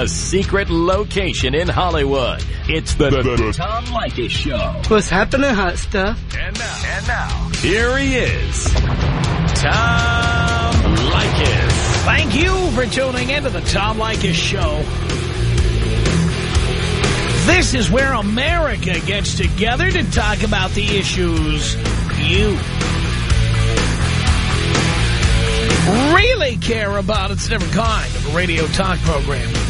a secret location in Hollywood. It's the, the, the Tom Leykis Show. What's happening, hot stuff? And now, and now, here he is, Tom Leykis. Thank you for tuning into the Tom Leykis Show. This is where America gets together to talk about the issues you really care about. It's a different kind of a radio talk program.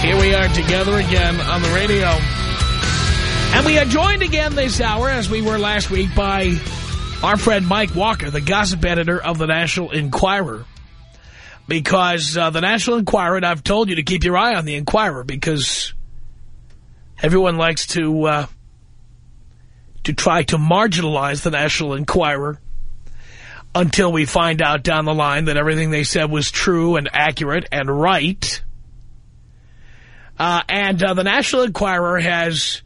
Here we are together again on the radio. And we are joined again this hour, as we were last week, by our friend Mike Walker, the gossip editor of the National Enquirer. Because uh, the National Enquirer, and I've told you to keep your eye on the Enquirer, because everyone likes to uh, to try to marginalize the National Enquirer until we find out down the line that everything they said was true and accurate and right. Uh, and uh, the National Enquirer has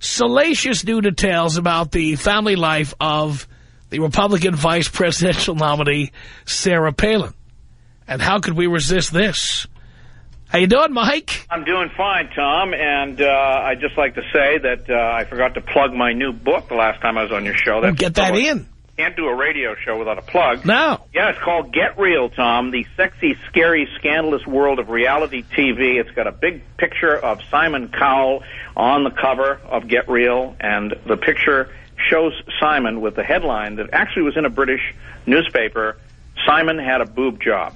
salacious new details about the family life of the Republican vice presidential nominee, Sarah Palin. And how could we resist this? How you doing, Mike? I'm doing fine, Tom, and uh, I'd just like to say that uh, I forgot to plug my new book the last time I was on your show. That's get that in. Can't do a radio show without a plug. No. Yeah, it's called Get Real, Tom, the sexy, scary, scandalous world of reality TV. It's got a big picture of Simon Cowell on the cover of Get Real, and the picture shows Simon with the headline that actually was in a British newspaper, Simon had a boob job.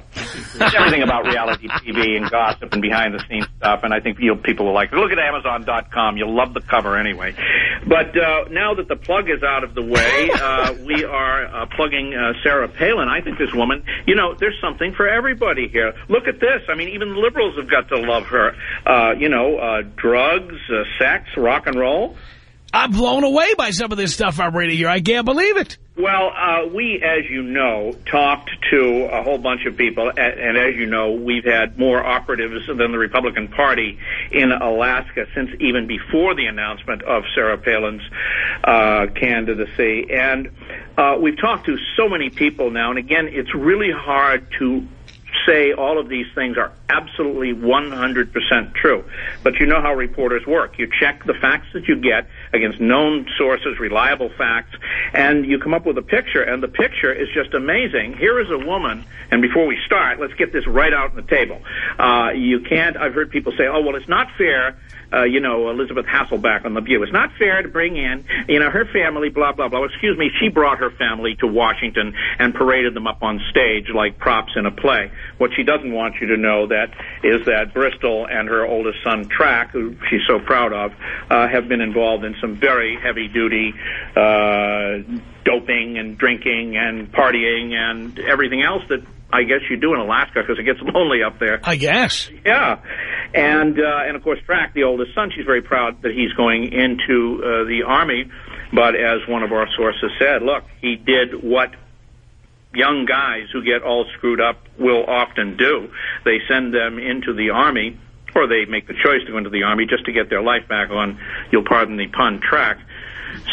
everything about reality TV and gossip and behind-the-scenes stuff, and I think you know, people will like. Look at Amazon.com. You'll love the cover anyway. But uh, now that the plug is out of the way, uh, we are uh, plugging uh, Sarah Palin. I think this woman, you know, there's something for everybody here. Look at this. I mean, even liberals have got to love her. Uh, you know, uh, drugs, uh, sex, rock and roll. I'm blown away by some of this stuff I'm reading here. I can't believe it. Well, uh, we, as you know, talked to a whole bunch of people, and, and as you know, we've had more operatives than the Republican Party in Alaska since even before the announcement of Sarah Palin's uh, candidacy. And uh, we've talked to so many people now, and again, it's really hard to say all of these things are absolutely 100% true. But you know how reporters work. You check the facts that you get against known sources, reliable facts, and you come up with a picture, and the picture is just amazing. Here is a woman, and before we start, let's get this right out on the table. Uh, you can't, I've heard people say, oh, well, it's not fair uh, you know, Elisabeth Hasselbeck on The View. It's not fair to bring in, you know, her family, blah, blah, blah. Excuse me, she brought her family to Washington and paraded them up on stage like props in a play. What she doesn't want you to know that is that Bristol and her oldest son, Track, who she's so proud of, uh, have been involved in some very heavy-duty uh, doping and drinking and partying and everything else that I guess you do in Alaska because it gets lonely up there. I guess. Yeah. And, uh, and of course, Track, the oldest son, she's very proud that he's going into uh, the Army. But as one of our sources said, look, he did what young guys who get all screwed up will often do. They send them into the Army, or they make the choice to go into the Army just to get their life back on, you'll pardon the pun, track.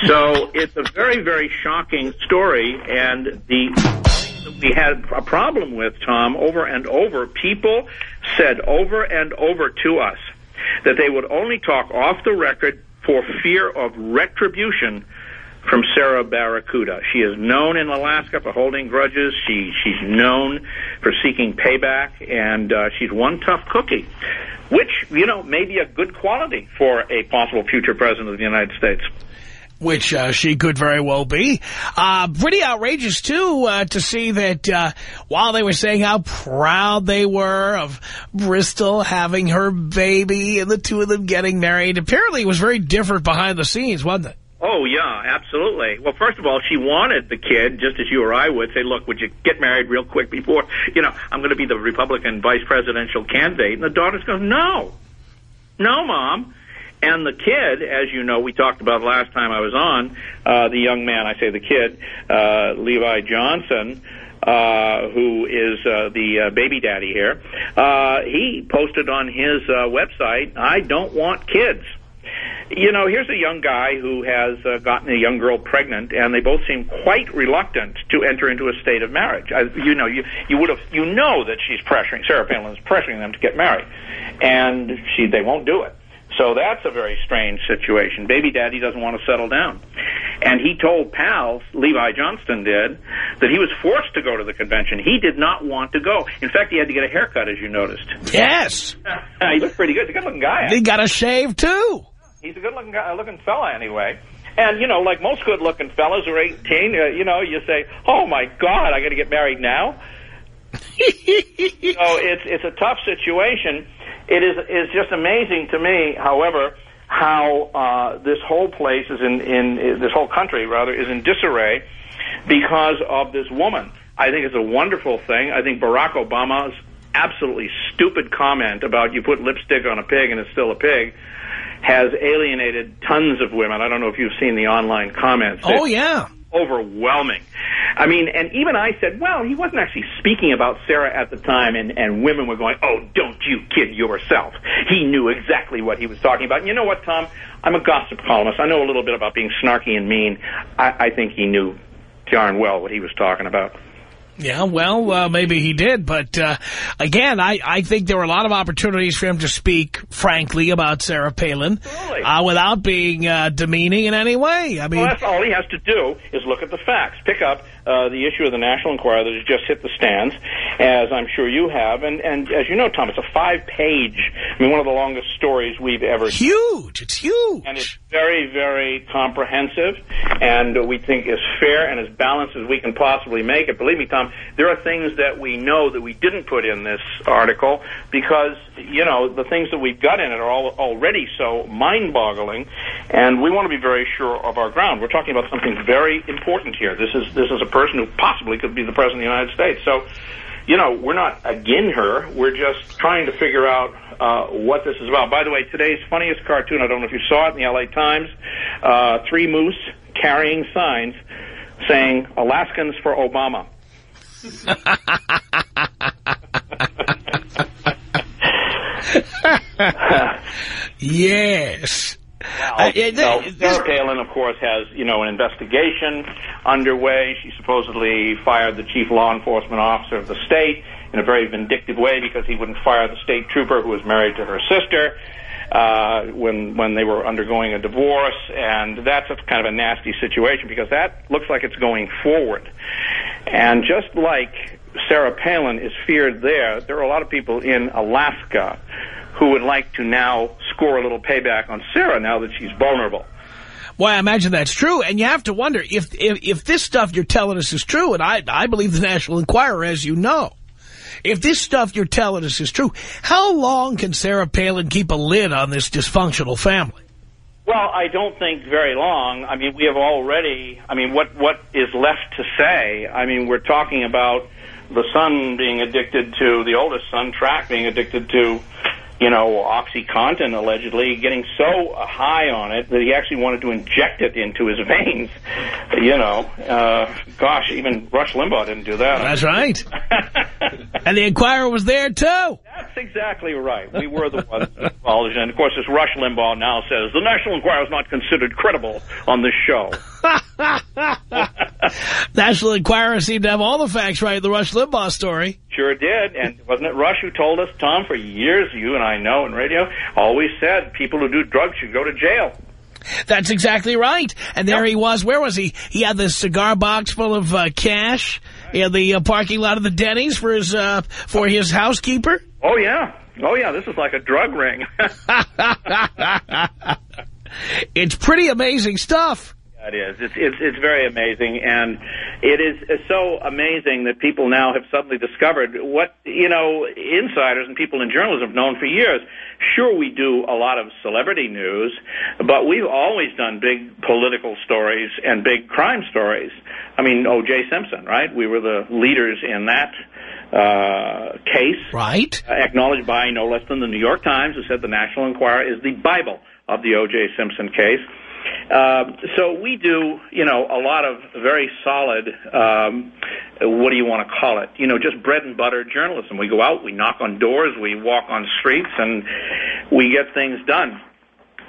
So it's a very, very shocking story, and the we had a problem with, Tom, over and over. People said over and over to us that they would only talk off the record for fear of retribution from Sarah Barracuda. She is known in Alaska for holding grudges. She she's known for seeking payback, and uh, she's one tough cookie, which you know may be a good quality for a possible future president of the United States which uh, she could very well be. Uh, pretty outrageous, too, uh, to see that uh, while they were saying how proud they were of Bristol having her baby and the two of them getting married, apparently it was very different behind the scenes, wasn't it? Oh, yeah, absolutely. Well, first of all, she wanted the kid, just as you or I would, say, look, would you get married real quick before, you know, I'm going to be the Republican vice presidential candidate? And the daughter's going, no. No, Mom. And the kid, as you know, we talked about last time I was on, uh, the young man, I say the kid, uh, Levi Johnston, uh, who is uh, the uh, baby daddy here, uh, he posted on his uh, website, I don't want kids. You know, here's a young guy who has uh, gotten a young girl pregnant, and they both seem quite reluctant to enter into a state of marriage. Uh, you know, you you would have you know that she's pressuring Sarah Palin is pressuring them to get married, and she they won't do it. So that's a very strange situation. Baby daddy doesn't want to settle down. And he told pals, Levi Johnston did, that he was forced to go to the convention. He did not want to go. In fact, he had to get a haircut, as you noticed. Yes. he looked pretty good. He's a good-looking guy. He got a shave, too. He's a good-looking guy, looking fella, anyway. And, you know, like most good-looking fellas who are 18, uh, you know, you say, oh, my God, I got to get married now? so it's, it's a tough situation. It is is just amazing to me, however, how uh, this whole place is in, in this whole country rather is in disarray because of this woman. I think it's a wonderful thing. I think Barack Obama's absolutely stupid comment about you put lipstick on a pig and it's still a pig has alienated tons of women. I don't know if you've seen the online comments. Oh, yeah overwhelming. I mean, and even I said, well, he wasn't actually speaking about Sarah at the time, and, and women were going, oh, don't you kid yourself. He knew exactly what he was talking about. And you know what, Tom? I'm a gossip columnist. I know a little bit about being snarky and mean. I, I think he knew darn well what he was talking about. Yeah, well, uh, maybe he did. But, uh, again, I, I think there were a lot of opportunities for him to speak frankly about Sarah Palin uh, without being uh, demeaning in any way. I mean, well, that's all he has to do is look at the facts. Pick up uh, the issue of the National Enquirer that has just hit the stands, as I'm sure you have. And, and as you know, Tom, it's a five-page, I mean, one of the longest stories we've ever Huge. It's huge. And it's very, very comprehensive, and we think as fair and as balanced as we can possibly make it. Believe me, Tom, there are things that we know that we didn't put in this article because, you know, the things that we've got in it are all already so mind-boggling, and we want to be very sure of our ground. We're talking about something very important here. This is this is a person who possibly could be the president of the United States. So, you know, we're not again her. We're just trying to figure out uh, what this is about. By the way, today's funniest cartoon, I don't know if you saw it in the L.A. Times, uh, three moose carrying signs saying, Alaskans for Obama. yes. Well, uh, Sarah Palin, of course, has you know an investigation underway. She supposedly fired the chief law enforcement officer of the state in a very vindictive way because he wouldn't fire the state trooper who was married to her sister uh, when when they were undergoing a divorce, and that's a kind of a nasty situation because that looks like it's going forward. And just like Sarah Palin is feared there, there are a lot of people in Alaska who would like to now score a little payback on Sarah now that she's vulnerable. Well, I imagine that's true, and you have to wonder if if, if this stuff you're telling us is true, and I, I believe the National Enquirer, as you know. If this stuff you're telling us is true, how long can Sarah Palin keep a lid on this dysfunctional family? Well, I don't think very long. I mean, we have already, I mean, what what is left to say? I mean, we're talking about the son being addicted to, the oldest son, Track, being addicted to you know, OxyContin allegedly, getting so high on it that he actually wanted to inject it into his veins. You know, uh, gosh, even Rush Limbaugh didn't do that. That's right. and the Enquirer was there, too. Exactly right. We were the ones involved. And, of course, as Rush Limbaugh now says, the National Enquirer is not considered credible on this show. National Enquirer seemed to have all the facts right in the Rush Limbaugh story. Sure did. And wasn't it Rush who told us, Tom, for years, you and I know in radio, always said people who do drugs should go to jail. That's exactly right. And there yep. he was. Where was he? He had this cigar box full of uh, cash in the uh, parking lot of the Denny's for his uh, for his housekeeper. Oh, yeah. Oh, yeah. This is like a drug ring. it's pretty amazing stuff. It is. It's, it's, it's very amazing. And it is so amazing that people now have suddenly discovered what, you know, insiders and people in journalism have known for years. Sure, we do a lot of celebrity news, but we've always done big political stories and big crime stories. I mean, O.J. Simpson, right? We were the leaders in that uh, case. Right. Uh, acknowledged by no less than the New York Times, who said the National Enquirer is the Bible of the O.J. Simpson case. Uh, so we do, you know, a lot of very solid, um, what do you want to call it? You know, just bread and butter journalism. We go out, we knock on doors, we walk on streets, and we get things done.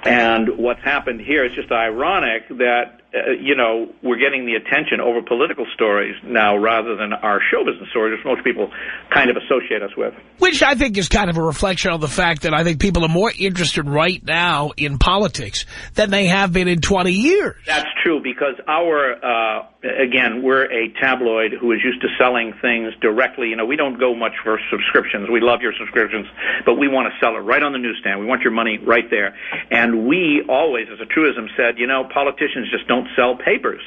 And what's happened here is just ironic that uh, you know, we're getting the attention over political stories now rather than our show business stories, which most people kind of associate us with. Which I think is kind of a reflection of the fact that I think people are more interested right now in politics than they have been in 20 years. That's true because our, uh, again, we're a tabloid who is used to selling things directly. You know, we don't go much for subscriptions. We love your subscriptions, but we want to sell it right on the newsstand. We want your money right there. And we always, as a truism, said, you know, politicians just don't sell papers.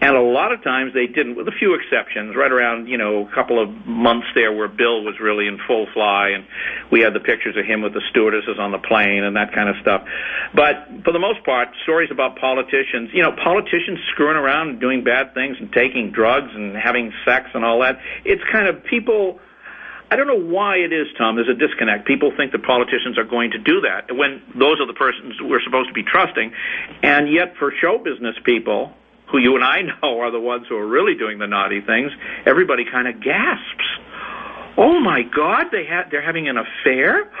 And a lot of times they didn't, with a few exceptions, right around, you know, a couple of months there where Bill was really in full fly and we had the pictures of him with the stewardesses on the plane and that kind of stuff. But for the most part, stories about politicians, you know, politicians screwing around and doing bad things and taking drugs and having sex and all that, it's kind of people I don't know why it is, Tom. There's a disconnect. People think that politicians are going to do that when those are the persons we're supposed to be trusting, and yet for show business people, who you and I know are the ones who are really doing the naughty things, everybody kind of gasps. Oh my God! They had they're having an affair.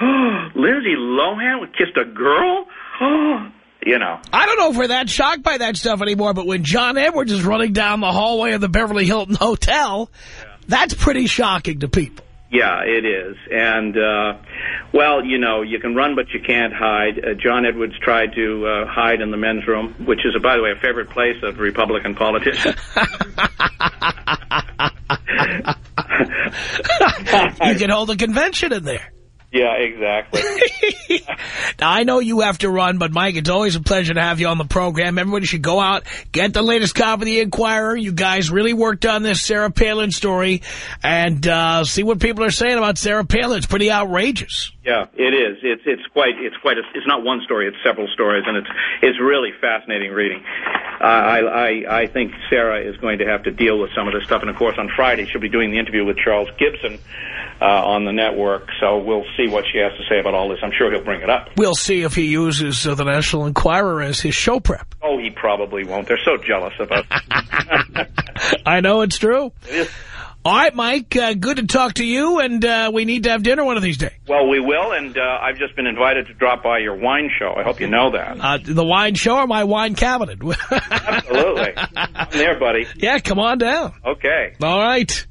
Lindsay Lohan kissed a girl. you know. I don't know if we're that shocked by that stuff anymore, but when John Edwards is running down the hallway of the Beverly Hilton Hotel, yeah. that's pretty shocking to people. Yeah, it is. And, uh, well, you know, you can run, but you can't hide. Uh, John Edwards tried to uh, hide in the men's room, which is, uh, by the way, a favorite place of Republican politicians. you can hold a convention in there. Yeah, exactly. now, I know you have to run, but Mike, it's always a pleasure to have you on the program. Everybody should go out, get the latest copy of the Enquirer. You guys really worked on this Sarah Palin story and uh, see what people are saying about Sarah Palin. It's pretty outrageous. Yeah, it is. It's it's quite it's quite a, it's not one story. It's several stories, and it's it's really fascinating reading. I I I think Sarah is going to have to deal with some of this stuff, and of course on Friday she'll be doing the interview with Charles Gibson uh, on the network. So we'll see what she has to say about all this. I'm sure he'll bring it up. We'll see if he uses uh, the National Enquirer as his show prep. Oh, he probably won't. They're so jealous of us. I know it's true. It is. All right, Mike, uh, good to talk to you, and uh, we need to have dinner one of these days. Well, we will, and uh, I've just been invited to drop by your wine show. I hope you know that. Uh, the wine show or my wine cabinet? Absolutely. I'm there, buddy. Yeah, come on down. Okay. All right.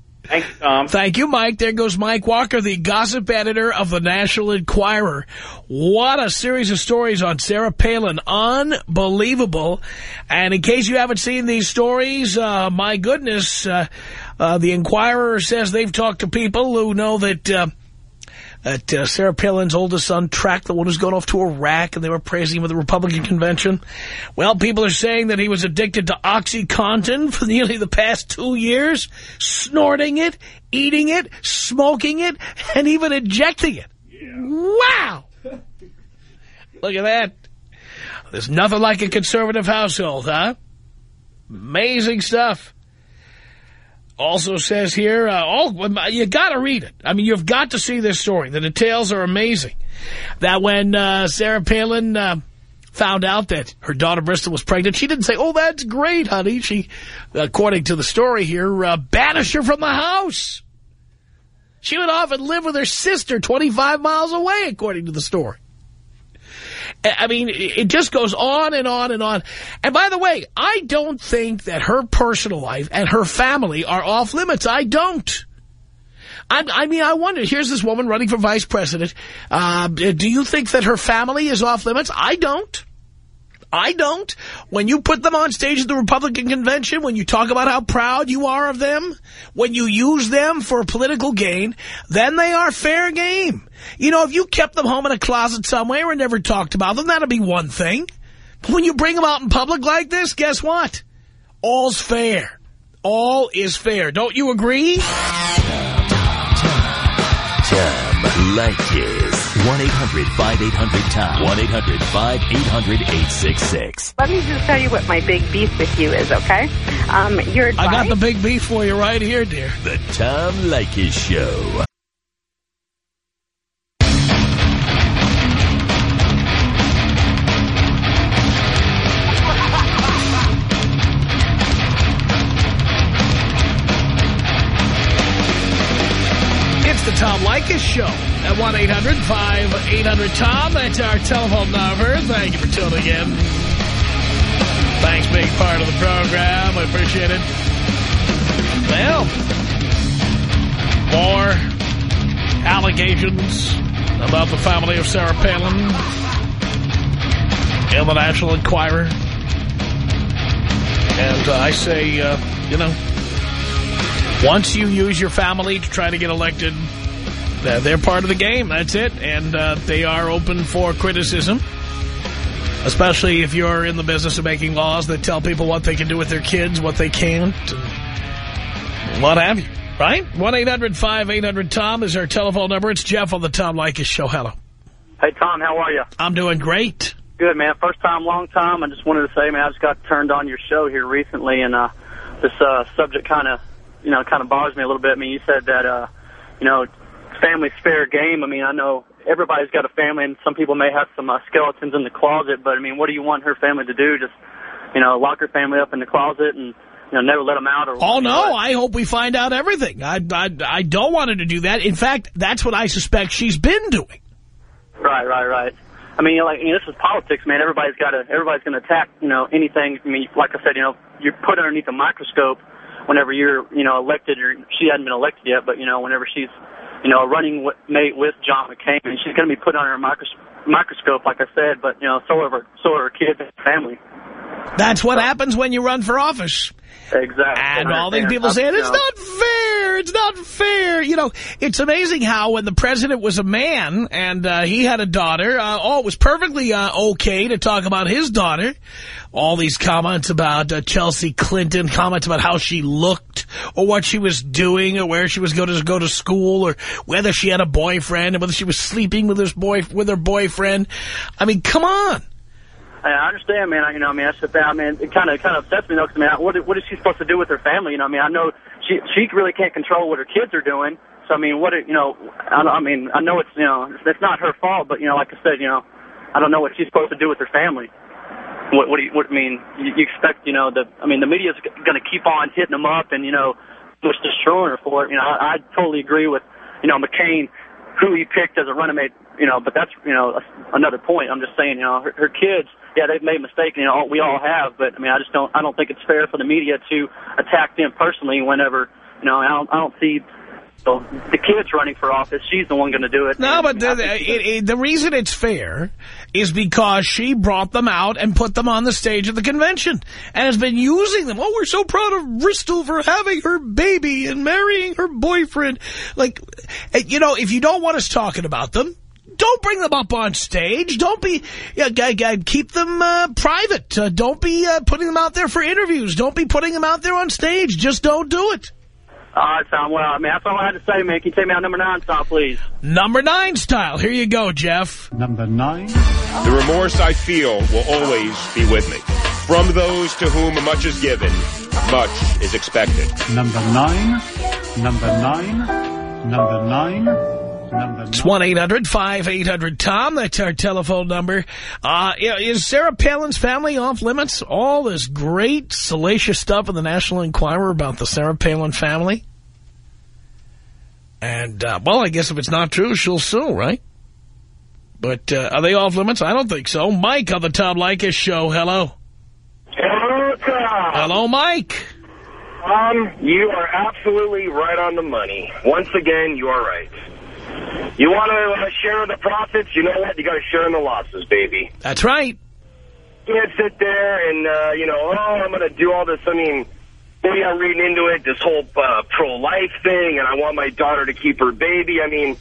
Tom. Thank you, Mike. There goes Mike Walker, the gossip editor of the National Enquirer. What a series of stories on Sarah Palin. Unbelievable. And in case you haven't seen these stories, uh, my goodness, uh, uh, the Enquirer says they've talked to people who know that uh, that uh, Sarah Palin's oldest son Track the one who's gone off to Iraq, and they were praising him at the Republican convention. Well, people are saying that he was addicted to OxyContin for nearly the past two years, snorting it, eating it, smoking it, and even injecting it. Yeah. Wow! Look at that. There's nothing like a conservative household, huh? Amazing stuff. Also says here, uh, oh, you got to read it. I mean, you've got to see this story. The details are amazing. That when uh, Sarah Palin uh, found out that her daughter Bristol was pregnant, she didn't say, oh, that's great, honey. She, according to the story here, uh, banished her from the house. She went off and lived with her sister 25 miles away, according to the story. I mean, it just goes on and on and on. And by the way, I don't think that her personal life and her family are off limits. I don't. I, I mean, I wonder, here's this woman running for vice president. Uh, do you think that her family is off limits? I don't. I don't. When you put them on stage at the Republican convention, when you talk about how proud you are of them, when you use them for political gain, then they are fair game. You know, if you kept them home in a closet somewhere and never talked about them, that'd be one thing. But when you bring them out in public like this, guess what? All's fair. All is fair. Don't you agree? Tom Leykis. 1-800-5800-TOM. 1-800-5800-866. Let me just tell you what my big beef with you is, okay? Um, your advice, I got the big beef for you right here, dear. The Tom Leykis Show. Tom Leykis Show at 1-800-5800-TOM. That's our telephone number. Thank you for tuning in. Thanks being part of the program. I appreciate it. Well, more allegations about the family of Sarah Palin in the National Enquirer. And uh, I say, uh, you know, once you use your family to try to get elected, they're part of the game. That's it. And uh, they are open for criticism, especially if you're in the business of making laws that tell people what they can do with their kids, what they can't, what have you. Right? 1-800-5800-TOM is our telephone number. It's Jeff on the Tom Leykis Show. Hello. Hey, Tom, how are you? I'm doing great. Good, man. First time, long time. I just wanted to say, man, I just got turned on your show here recently, and uh, this uh, subject kind of, you know, kind of bothers me a little bit. I mean, you said that, uh, you know, family's fair game. I mean, I know everybody's got a family, and some people may have some uh, skeletons in the closet, but, I mean, what do you want her family to do? Just, you know, lock her family up in the closet and, you know, never let them out? Or Oh, no, what? I hope we find out everything. I, I, I don't want her to do that. In fact, that's what I suspect she's been doing. Right, right, right. I mean, like, you know, this is politics, man. Everybody's got to, everybody's going to attack, you know, anything. I mean, like I said, you know, you're put underneath a microscope whenever you're, you know, elected, or she hasn't been elected yet, but, you know, whenever she's, you know, running with, mate with John McCain, and she's going to be put under a micros- microscope, like I said, but, you know, so are her, so are her kids and family. That's what happens when you run for office. Exactly. And all these people saying, it's not fair, it's not fair. You know, it's amazing how when the president was a man and uh, he had a daughter, uh, oh, it was perfectly uh, okay to talk about his daughter. All these comments about uh, Chelsea Clinton, comments about how she looked or what she was doing or where she was going to go to school or whether she had a boyfriend and whether she was sleeping with, his boy, with her boyfriend. I mean, come on. I understand, man. I, you know, I mean, that's the thing. I mean, it kind of kind of upsets me though. I mean, what what is she supposed to do with her family? You know, I mean, I know she she really can't control what her kids are doing. So I mean, what you know, I, I mean, I know it's you know it's not her fault, but you know, like I said, you know, I don't know what she's supposed to do with her family. What what do you what I mean? You, you expect you know the I mean the media's going to keep on hitting them up and you know just destroying her for it. You know, I, I totally agree with you know McCain who he picked as a running mate, you know, but that's, you know, another point. I'm just saying, you know, her, her kids, yeah, they've made mistakes, you know, we all have, but I mean, I just don't, I don't think it's fair for the media to attack them personally whenever, you know, I don't, I don't see so the kids running for office. She's the one going to do it. No, And, but the, it, it, the reason it's fair is because she brought them out and put them on the stage at the convention and has been using them. Oh, we're so proud of Bristol for having her baby and marrying her boyfriend. Like, eh, you know, if you don't want us talking about them, don't bring them up on stage. Don't be, yeah, g- g- keep them uh, private. Uh, don't be uh, putting them out there for interviews. Don't be putting them out there on stage. Just don't do it. All right, Tom. Well, I mean, that's all I had to say, man. Can you take me out number nine, style, please? Number nine style. Here you go, Jeff. Number nine. The remorse I feel will always be with me. From those to whom much is given, much is expected. Number nine. Number nine. Number nine. Number It's nine. 1-800-5800-TOM. That's our telephone number. Uh, is Sarah Palin's family off limits? All this great, salacious stuff in the National Enquirer about the Sarah Palin family? And, uh, well, I guess if it's not true, she'll sue, right? But uh, are they off limits? I don't think so. Mike on the Tom Leykis show. Hello. Hello, Tom. Hello, Mike. Um, you are absolutely right on the money. Once again, you are right. You want to uh, share the profits? You know what? You got to share in the losses, baby. That's right. You can't sit there and, uh, you know, oh, I'm going to do all this. I mean, maybe I'm reading into it, this whole uh, pro-life thing, and I want my daughter to keep her baby. I mean,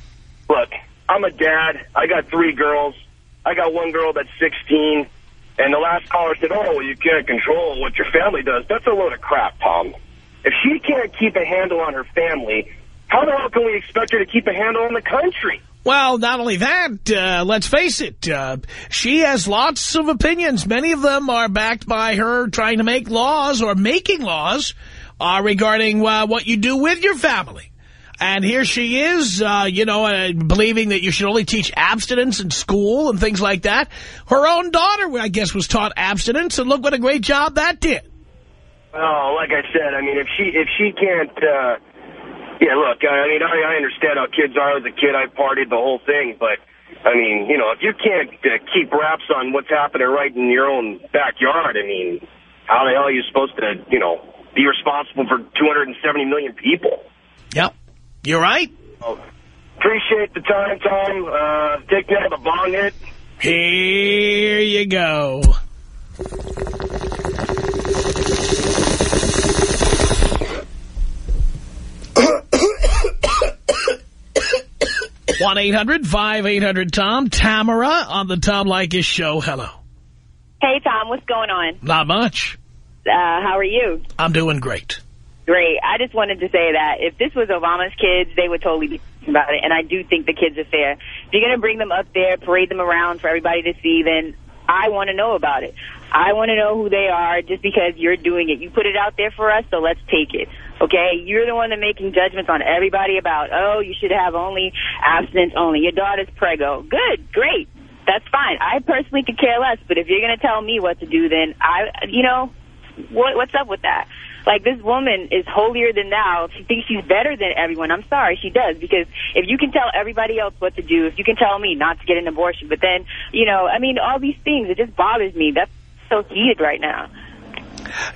look, I'm a dad. I got three girls. I got one girl that's 16. And the last caller said, oh, well, you can't control what your family does. That's a load of crap, Tom. If she can't keep a handle on her family, how the hell can we expect her to keep a handle on the country? Well, not only that, uh, let's face it, uh, she has lots of opinions. Many of them are backed by her trying to make laws or making laws uh, regarding uh, what you do with your family. And here she is, uh, you know, uh, believing that you should only teach abstinence in school and things like that. Her own daughter, I guess, was taught abstinence, and look what a great job that did. Oh, like I said, I mean, if she if she can't, uh, yeah, look, I mean, I, I understand how kids are. As a kid, I partied the whole thing, but I mean, you know, if you can't uh, keep wraps on what's happening right in your own backyard, I mean, how the hell are you supposed to, you know, be responsible for 270 million people? Yep. You're right. Oh, appreciate the time, Tom. Uh, take me out of the bong hit. Here you go. one eight hundred five eight hundred. tom Tamara on the Tom Leykis show. Hello. Hey, Tom. What's going on? Not much. Uh, how are you? I'm doing great. Great. I just wanted to say that if this was Obama's kids, they would totally be about it. And I do think the kids are fair. If you're going to bring them up there, parade them around for everybody to see, then I want to know about it. I want to know who they are just because you're doing it. You put it out there for us, so let's take it. Okay? You're the one that making judgments on everybody about, oh, you should have only abstinence only. Your daughter's prego. Good. Great. That's fine. I personally could care less, but if you're going to tell me what to do, then I, you know, what, what's up with that? Like, this woman is holier than thou. She thinks she's better than everyone. I'm sorry, she does. Because if you can tell everybody else what to do, if you can tell me not to get an abortion, but then, you know, I mean, all these things, it just bothers me. That's so heated right now.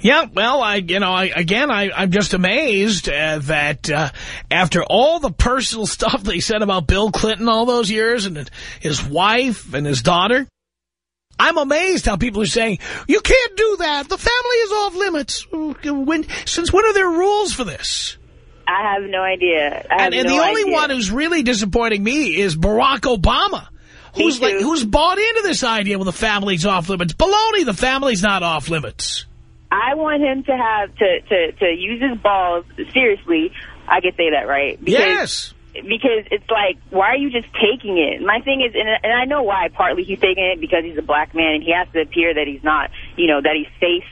Yeah, well, I, you know, I, again, I, I'm just amazed uh, that uh, after all the personal stuff they said about Bill Clinton all those years and his wife and his daughter, I'm amazed how people are saying, you can't do that. The family is off limits. When, since when are there rules for this? I have no idea. I and, and no the only idea. one who's really disappointing me is Barack Obama. Who's like who's bought into this idea when the family's off limits? Baloney, the family's not off limits. I want him to have to, to, to use his balls seriously. I could say that, right? Because yes because it's like, why are you just taking it? My thing is, and, and I know why, partly he's taking it because he's a black man and he has to appear that he's not, you know, that he's safe.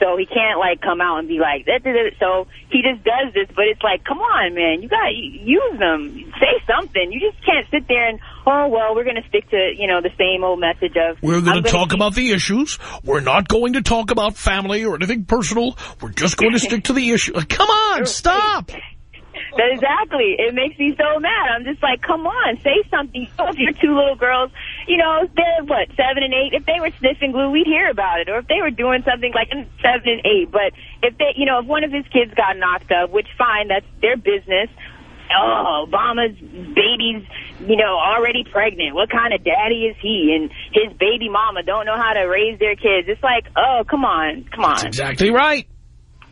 So he can't, like, come out and be like, that, so he just does this. But it's like, come on, man, you got to use them. Say something. You just can't sit there and, oh, well, we're going to stick to, you know, the same old message of... We're going to talk about the issues. We're not going to talk about family or anything personal. We're just going to stick to the issue. Come on, stop. Exactly. It makes me so mad. I'm just like, come on, say something. If your two little girls, you know, they're, what, seven and eight? If they were sniffing glue, we'd hear about it. Or if they were doing something like seven and eight. But if they, you know, if one of his kids got knocked up, which, fine, that's their business. Oh, Obama's baby's, you know, already pregnant. What kind of daddy is he? And his baby mama don't know how to raise their kids. It's like, oh, come on, come on. That's exactly right.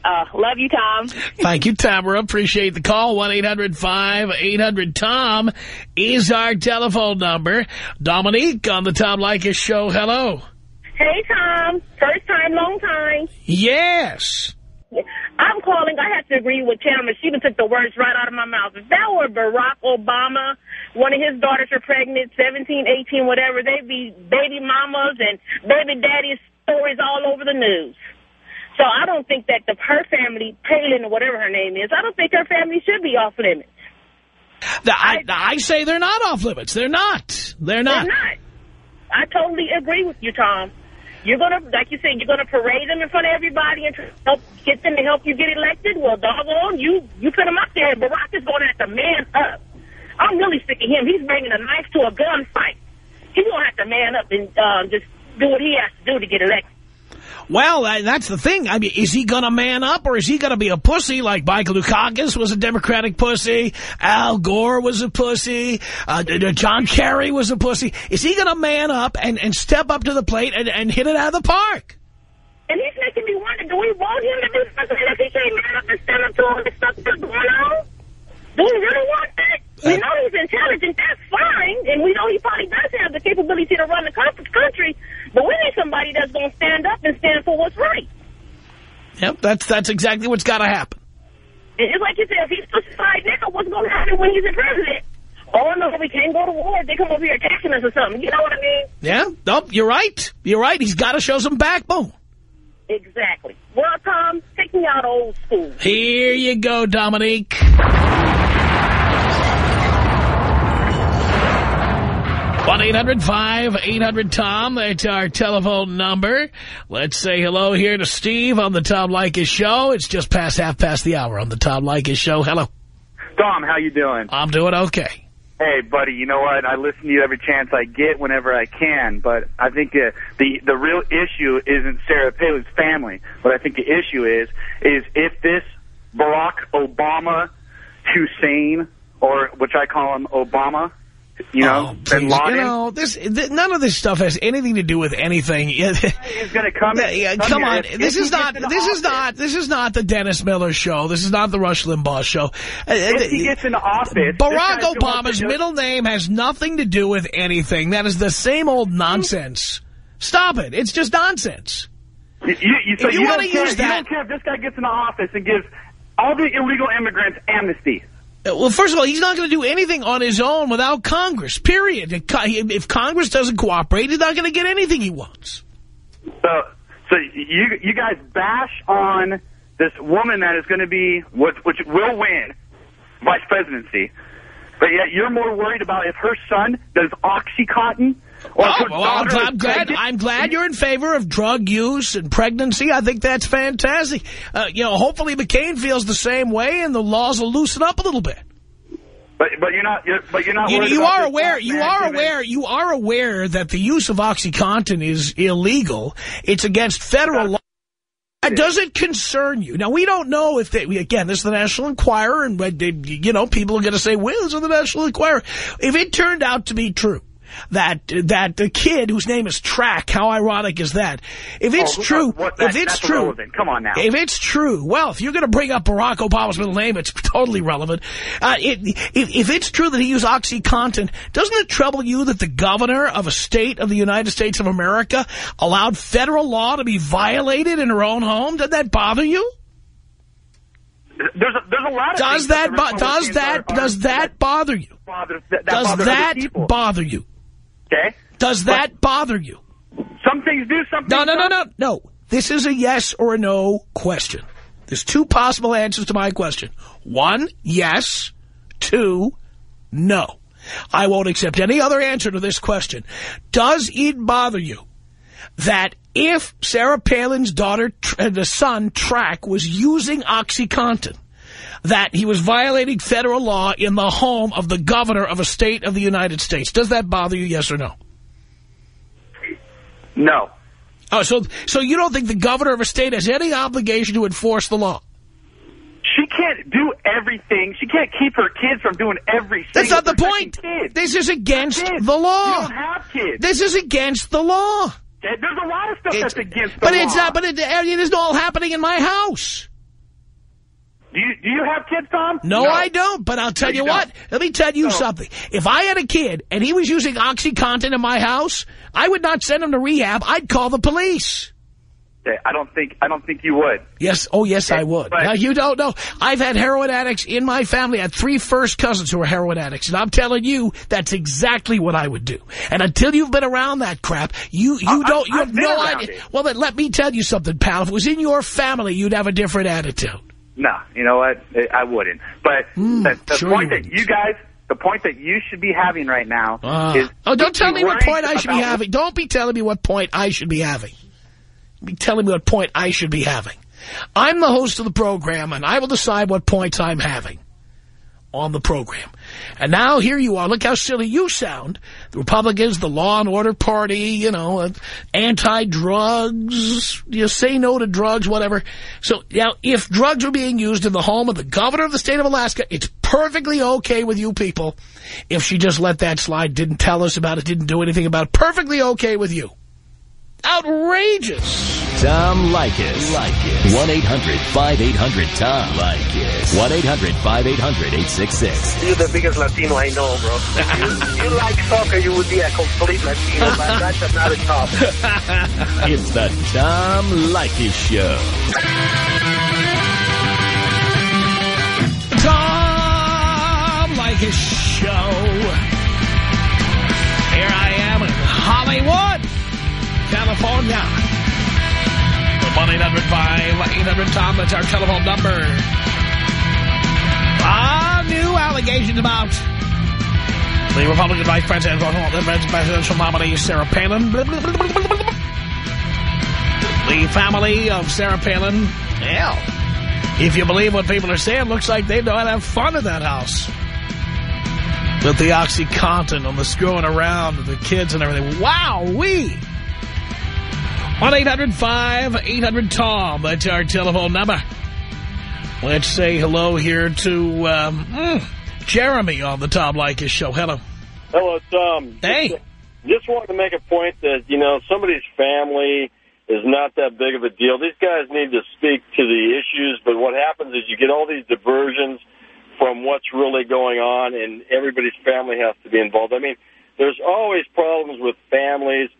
Uh, love you, Tom. Thank you, Tamara. Appreciate the call. 1-800-5800-TOM is our telephone number. Dominique on the Tom Leykis show. Hello. Hey, Tom. First time, long time. Yes. Calling. I have to agree with Tamara. She even took the words right out of my mouth. If that were Barack Obama, one of his daughters are pregnant, 17, 18, whatever, they'd be baby mamas and baby daddies stories all over the news. So I don't think that the her family, Palin or whatever her name is, I don't think her family should be off limits. The, I, I, say they're not off limits. They're not. They're not. They're not. I totally agree with you, Tom. You're going to, like you said, you're going to parade them in front of everybody and help get them to help you get elected. Well, doggone, you, you put them up there. Barack is going to have to man up. I'm really sick of him. He's bringing a knife to a gunfight. He's going to have to man up and uh, just do what he has to do to get elected. Well, that's the thing. I mean, is he going to man up or is he going to be a pussy like Michael Dukakis was a Democratic pussy, Al Gore was a pussy, uh, John Kerry was a pussy? Is he going to man up and, and step up to the plate and, and hit it out of the park? And he's making me wonder, do we want him to do something if he can't man up and stand up to all the stuff that's going on? Do we really want that? We know he's intelligent, that's fine, and we know he probably does have the capability to run the country, But we need somebody that's going to stand up and stand for what's right. Yep, that's that's exactly what's got to happen. And just like you said, if he's specified now, what's going to happen when he's a president? Oh, no, we can't go to war. They come over here attacking us or something. You know what I mean? Yeah, nope, you're right. You're right. He's got to show some backbone. Exactly. Well, Tom, take me out old school. Here you go, Dominique. One 800 tom That's our telephone number. Let's say hello here to Steve on the Tom Leykis Show. It's just past half past the hour on the Tom Leykis Show. Hello. Tom, how you doing? I'm doing okay. Hey, buddy, you know what? I listen to you every chance I get whenever I can, but I think uh, the the real issue isn't Sarah Palin's family. What I think the issue is, is if this Barack Obama Hussein, or which I call him Obama, you know, oh, Bin Laden. You know, this th none of this stuff has anything to do with anything. He's going to come. Yeah, come, come on, If- this if is not. in This is not. This is not the Dennis Miller show. This is not the Rush Limbaugh show. Uh, If he gets into office, Barack Obama's middle name has nothing to do with anything. That is the same old nonsense. Stop it. It's just nonsense. You, you, so you you don't care, use You don't care if this guy gets into office and gives all the illegal immigrants amnesty. Well, first of all, he's not going to do anything on his own without Congress, period. If Congress doesn't cooperate, he's not going to get anything he wants. So, so you you guys bash on this woman that is going to be which, which will win vice presidency, but yet you're more worried about if her son does oxycontin Oh, well, I'm, glad. I'm glad you're in favor of drug use and pregnancy. I think that's fantastic. Uh, you know, hopefully McCain feels the same way, and the laws will loosen up a little bit. But but you're not. You're, but you're not. You, worried you are aware. You are aware. You are aware that the use of OxyContin is illegal. It's against federal law. That doesn't concern you. Now, we don't know if they, again, this is the National Enquirer, and, uh, you know, people are going to say, well, this is the National Enquirer. If it turned out to be true, that that the kid whose name is Track, how ironic is that? If it's Oh, true, what- that- if it's true. Come on now. if it's true, well, if you're going to bring up Barack Obama's middle name, it's totally relevant. Uh, it, if, if it's true that he used OxyContin, doesn't it trouble you that the governor of a state of the United States of America allowed federal law to be violated in her own home? Does that bother you? There's a, there's a lot of Does things that does that are- are- does that bother you? bother, that, that Does that people. bother you? Okay. Does that bother you? Some things do. Some No, things no, no, don't. no, no. This is a yes or a no question. There's two possible answers to my question. One, yes. Two, no. I won't accept any other answer to this question. Does it bother you that if Sarah Palin's daughter, the son, Track, was using OxyContin, that he was violating federal law in the home of the governor of a state of the United States? Does that bother you, yes or no? No. Oh, so so you don't think the governor of a state has any obligation to enforce the law? She can't do everything. She can't keep her kids from doing every That's not the point. Kid. This is against the law. You don't have kids. This is against the law. There's a lot of stuff It's- that's against the but law. it's not. But it, it is all happening in my house. Do you, do you have kids, Tom? No, I don't. But I'll tell No, you, you what. Let me tell you No. something. If I had a kid and he was using OxyContin in my house, I would not send him to rehab. I'd call the police. I don't think I don't think you would. Yes. Oh, yes, I would. But- now, you don't know. I've had heroin addicts in my family. I had three first cousins who were heroin addicts. And I'm telling you, that's exactly what I would do. And until you've been around that crap, you, you I- don't, you I've have no idea. it. Well, then let me tell you something, pal. If it was in your family, you'd have a different attitude. No, you know what? I I wouldn't. But the, the sure point you that you guys, the point that you should be having right now Ah. is oh, don't tell me what point I should be having. Don't be telling me what point I should be having. Be telling me what point I should be having. I'm the host of the program, and I will decide what points I'm having on the program. And now here you are. Look how silly you sound. The Republicans, the Law and Order Party, you know, uh, anti-drugs, you say no to drugs, whatever. So now, if drugs are being used in the home of the governor of the state of Alaska, it's perfectly okay with you people. If she just let that slide, didn't tell us about it, didn't do anything about it, perfectly okay with you. Outrageous. Tom Leykis. Leykis. 1-800-5800-TOM. Leykis. 1-800-5800-866. You're the biggest Latino I know, bro. you, you like soccer, you would be a complete Latino, but that's another topic. It's the Tom Leykis Show. Tom Leykis Show. Here I am in Hollywood, California. The 1-800-5800-TOM, that's our telephone number. Ah, new allegations about the Republican Vice President, presidential nominee, Sarah Palin. The family of Sarah Palin, hell, if you believe what people are saying, looks like they to have fun at that house. With the OxyContin and the screwing around the kids and everything. Wow, we. 1-800-5800-TOM. That's our telephone number. Let's say hello here to um, mm, Jeremy on the Tom Leykis show. Hello. Hello, Tom. Hey. Just, just wanted to make a point that, you know, somebody's family is not that big of a deal. These guys need to speak to the issues, but what happens is you get all these diversions from what's really going on, and everybody's family has to be involved. I mean, there's always problems with families,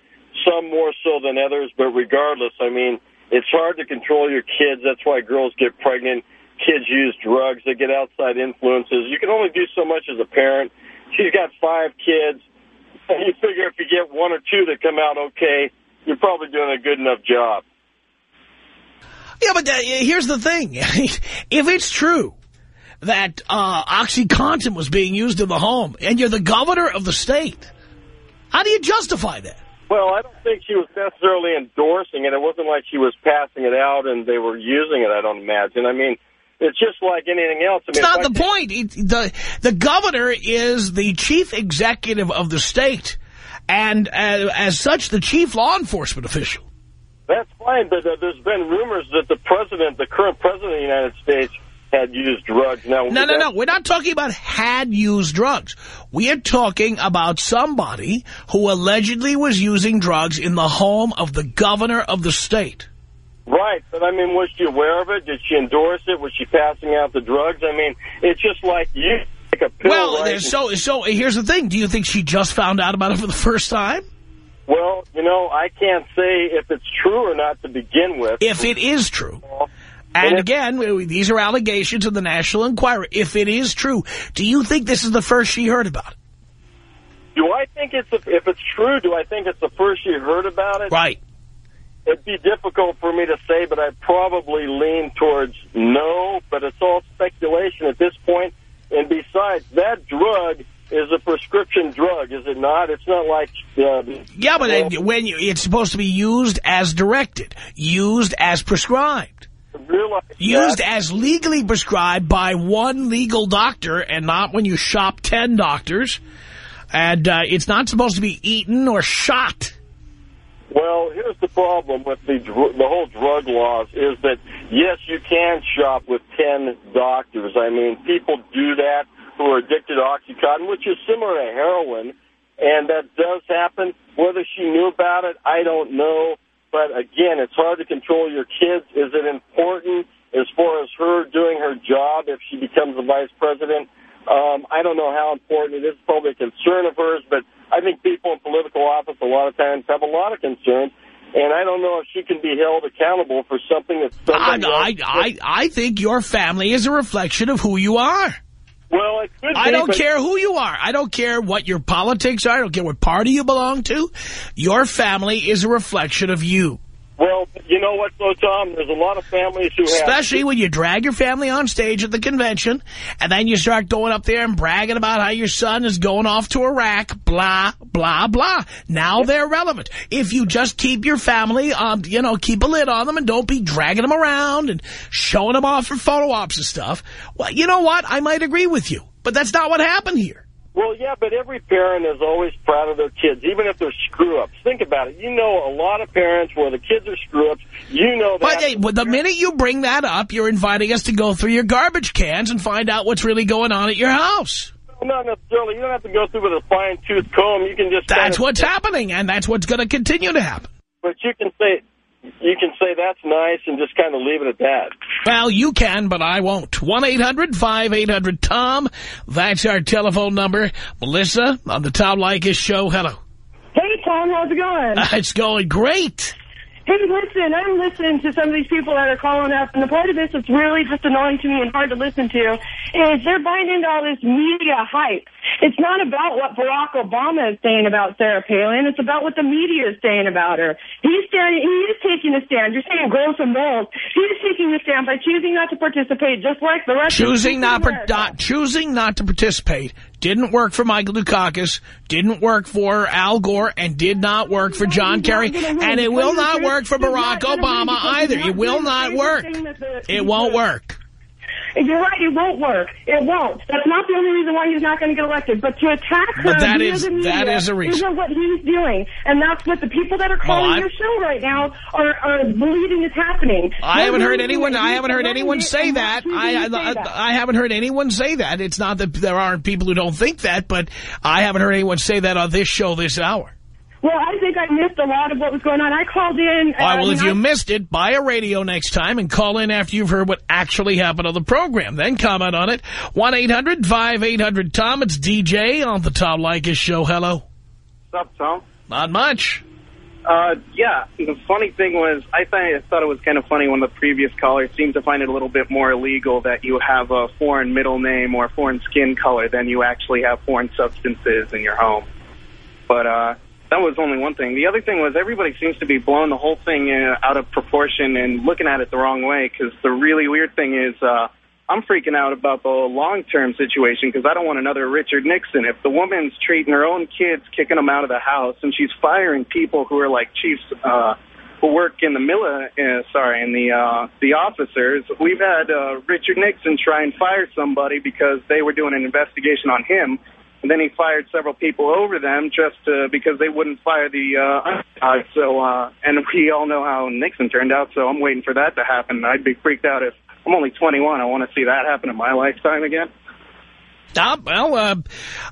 some more so than others, but regardless, I mean, it's hard to control your kids. That's why girls get pregnant. Kids use drugs. They get outside influences. You can only do so much as a parent. She's got five kids. And you figure if you get one or two that come out okay, you're probably doing a good enough job. Yeah, but uh, here's the thing. if it's true that uh, OxyContin was being used in the home and you're the governor of the state, how do you justify that? Well, I don't think she was necessarily endorsing it. It wasn't like she was passing it out and they were using it, I don't imagine. I mean, it's just like anything else. I mean, It's not the point. It, the, the governor is the chief executive of the state and uh, as such the chief law enforcement official. That's fine, but uh, there's been rumors that the president, the current president of the United States, had used drugs. Now, No, no, no. We're not talking about had used drugs. We are talking about somebody who allegedly was using drugs in the home of the governor of the state. Right, but I mean, was she aware of it? Did she endorse it? Was she passing out the drugs? I mean, it's just like you take a pill. Well, right, so so. Here's the thing. Do you think she just found out about it for the first time? Well, you know, I can't say if it's true or not to begin with. If it is true. And again, these are allegations of the National Enquirer. If it is true, do you think this is the first she heard about it? Do I think it's if it's true? Do I think it's the first she heard about it? Right. It'd be difficult for me to say, but I'd probably lean towards no. But it's all speculation at this point. And besides, that drug is a prescription drug, is it not? It's not like uh, Yeah, but then when you, it's supposed to be used as directed, used as prescribed, realize used that. as legally prescribed by one legal doctor, and not when you shop ten doctors. And uh, it's not supposed to be eaten or shot. Well, here's the problem with the dr the whole drug laws is that, yes, you can shop with 10 doctors. I mean, people do that who are addicted to Oxycontin, which is similar to heroin, and that does happen. Whether she knew about it, I don't know. But, again, it's hard to control your kids. Is it important as far as her doing her job if she becomes the vice president? Um, I don't know how important it is. It's probably a concern of hers, but I think people in political office a lot of times have a lot of concerns, and I don't know if she can be held accountable for something that I, I, I, I think your family is a reflection of who you are. Well, it could I be, don't care who you are. I don't care what your politics are. I don't care what party you belong to. Your family is a reflection of you. Well, you know what, though, Tom? There's a lot of families who have... Especially when you drag your family on stage at the convention, and then you start going up there and bragging about how your son is going off to Iraq, blah, blah, blah. Now they're relevant. If you just keep your family, um, you know, keep a lid on them and don't be dragging them around and showing them off for photo ops and stuff, well, you know what? I might agree with you. But that's not what happened here. Well, yeah, but every parent is always proud of their kids, even if they're screw-ups. Think about it. You know a lot of parents where the kids are screw-ups. You know that. But hey, well, the minute you bring that up, you're inviting us to go through your garbage cans and find out what's really going on at your house. Not necessarily. You don't have to go through with a fine-tooth comb. You can just... That's what's happening, and that's what's going to continue to happen. But you can say, you can say that's nice and just kind of leave it at that. Well, you can, but I won't. 1-800-5800-TOM. That's our telephone number. Melissa on the Tom Leykis show. Hello. Hey, Tom, how's it going? Uh, it's going great. Hey, listen, I'm listening to some of these people that are calling up, and the part of this that's really just annoying to me and hard to listen to is they're buying into all this media hype. It's not about what Barack Obama is saying about Sarah Palin. It's about what the media is saying about her. He's standing, he is taking a stand. You're saying gross and bold. He's taking a stand by choosing not to participate, just like the rest choosing of not, not choosing not to participate didn't work for Michael Dukakis, didn't work for Al Gore, and did not work for John Kerry, and it will not work for Barack Obama either. It will not work. It won't work. You're right, it won't work. It won't. That's not the only reason why he's not going to get elected. But to attack her But that is- the media that is a reason. isn't what he's doing. And that's what the people that are calling I'm- your show right now are, are believing is happening. I haven't heard anyone. I haven't heard anyone say that. I, I, that. I haven't heard anyone say that. It's not that there aren't people who don't think that, but I haven't heard anyone say that on this show this hour. Well, I think I missed a lot of what was going on. I called in. All right, well, if you not- missed it, buy a radio next time and call in after you've heard what actually happened on the program. Then comment on it. 1-800-5800-TOM. It's DJ on the Tom Leykis Show. Hello. What's up, Tom? Not much. Uh, yeah, the funny thing was, I, thought I thought it was kind of funny when the previous caller seemed to find it a little bit more illegal that you have a foreign middle name or foreign skin color than you actually have foreign substances in your home. But uh, that was only one thing. The other thing was everybody seems to be blowing the whole thing uh, out of proportion and looking at it the wrong way because the really weird thing is uh, I'm freaking out about the long-term situation because I don't want another Richard Nixon. If the woman's treating her own kids, kicking them out of the house, and she's firing people who are like chiefs uh, who work in the mili- uh, sorry, in the uh, the officers, we've had uh, Richard Nixon try and fire somebody because they were doing an investigation on him. And then he fired several people over them just uh, because they wouldn't fire the uh, uh, so uh, and we all know how Nixon turned out. So I'm waiting for that to happen. I'd be freaked out if I'm only 21. I want to see that happen in my lifetime again. Uh, well, uh,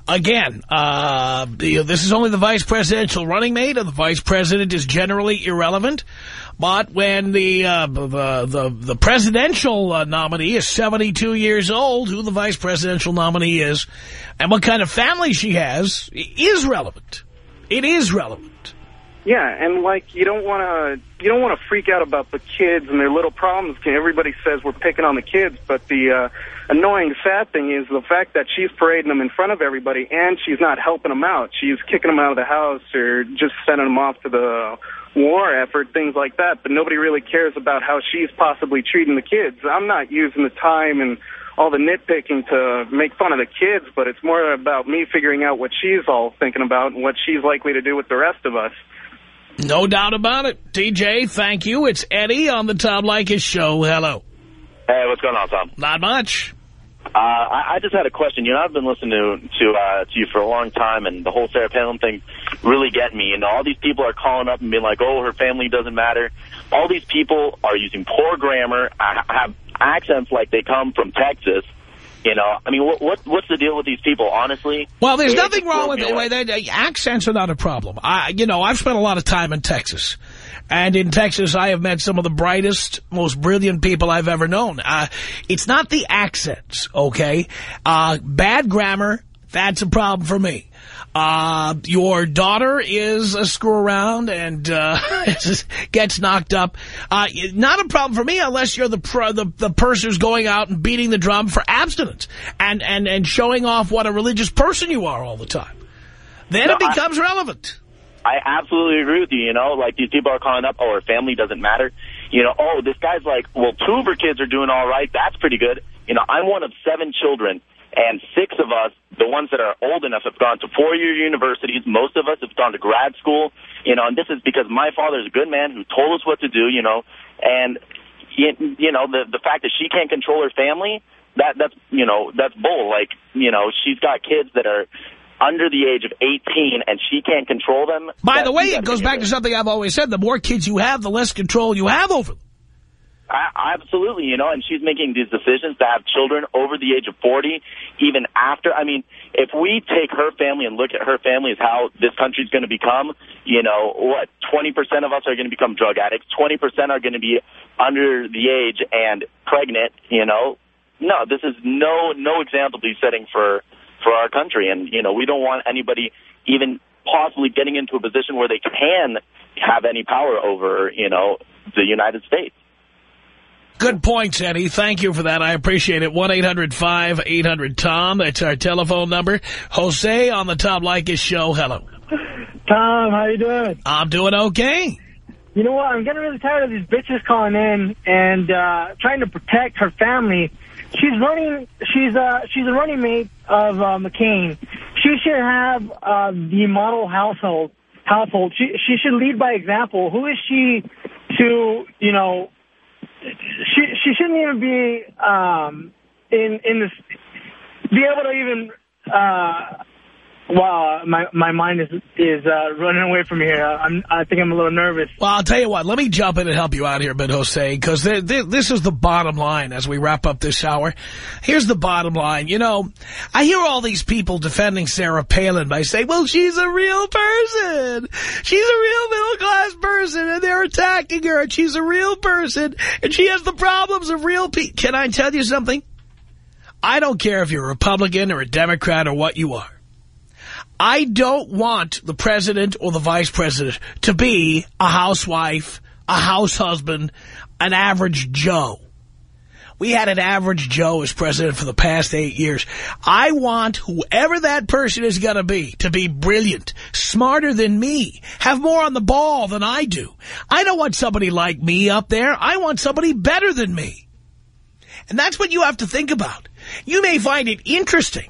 again, uh, this is only the vice presidential running mate, and the vice president is generally irrelevant. But when the uh, the, the the presidential uh, nominee is 72 years old, who the vice presidential nominee is, and what kind of family she has, is relevant. It is relevant. Yeah, and like you don't want to you don't want to freak out about the kids and their little problems. Everybody says we're picking on the kids, but the uh, annoying sad thing is the fact that she's parading them in front of everybody and she's not helping them out. She's kicking them out of the house or just sending them off to the war effort, things like that. But nobody really cares about how she's possibly treating the kids. I'm not using the time and all the nitpicking to make fun of the kids, but it's more about me figuring out what she's all thinking about and what she's likely to do with the rest of us. No doubt about it. TJ, thank you. It's Eddie on the Tom Leykis show. Hello. Hey, what's going on, Tom? Not much. Uh, I, I just had a question. You know, I've been listening to to, uh, to you for a long time, and the whole Sarah Palin thing really get me. And all these people are calling up and being like, "Oh, her family doesn't matter." All these people are using poor grammar, uh, have accents like they come from Texas. You know, I mean, what, what what's the deal with these people? Honestly, Well, there's nothing wrong with it. away. They- they- Accents are not a problem. I, you know, I've spent a lot of time in Texas. And in Texas, I have met some of the brightest, most brilliant people I've ever known. Uh, it's not the accents, okay? Uh, bad grammar, that's a problem for me. Uh, your daughter is a screw around and uh, gets knocked up. Uh, not a problem for me unless you're the, pro, the the person who's going out and beating the drum for abstinence and, and, and showing off what a religious person you are all the time. Then No, it I- becomes relevant. I absolutely agree with you. You know, like these people are calling up, oh, her family doesn't matter. You know, oh, this guy's like, well, two of her kids are doing all right. That's pretty good. You know, I'm one of seven children, and six of us, the ones that are old enough, have gone to four-year universities. Most of us have gone to grad school. You know, and this is because my father is a good man who told us what to do. You know, and you, you know the the fact that she can't control her family, that that's you know that's bull. Like you know, she's got kids that are under the age of 18 and she can't control them. By the way, it goes back to something I've always said. The more kids you have, the less control you have over them. I, absolutely, you know, and she's making these decisions to have children over the age of 40, even after. I mean, if we take her family and look at her family as how this country's going to become, you know, what, 20% of us are going to become drug addicts, 20% are going to be under the age and pregnant, you know. No, this is no no example to be setting for for our country, and you know, we don't want anybody even possibly getting into a position where they can have any power over, you know, the United States. Good points, Eddie. Thank you for that. I appreciate it. 1-800-5800-TOM. That's our telephone number. Jose on the Tom Leykis show. Hello. Tom, how you doing? I'm doing okay. You know what? I'm getting really tired of these bitches calling in and uh, trying to protect her family. She's running. She's uh, she's a running mate of uh, McCain. She should have uh, the model household. Household. She she should lead by example. Who is she to you know she she shouldn't even be um, in in this be able to even uh, Wow, my my mind is is uh, running away from here. I'm I think I'm a little nervous. Well, I'll tell you what. Let me jump in and help you out here, Ben Jose, because this is the bottom line as we wrap up this hour. Here's the bottom line. You know, I hear all these people defending Sarah Palin by saying, "Well, she's a real person. She's a real middle class person, and they're attacking her, and she's a real person, and she has the problems of real people." Can I tell you something? I don't care if you're a Republican or a Democrat or what you are. I don't want the president or the vice president to be a housewife, a house husband, an average Joe. We had an average Joe as president for the past eight years. I want whoever that person is going to be to be brilliant, smarter than me, have more on the ball than I do. I don't want somebody like me up there. I want somebody better than me. And that's what you have to think about. You may find it interesting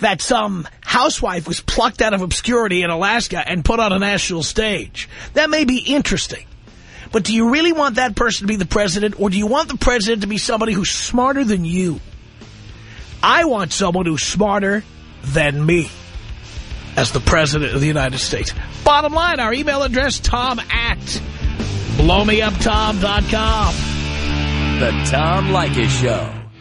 that some housewife was plucked out of obscurity in Alaska and put on a national stage. That may be interesting. But do you really want that person to be the president, or do you want the president to be somebody who's smarter than you? I want someone who's smarter than me as the president of the United States. Bottom line, our email address, tom at blowmeuptom.com. The Tom Leykis Show.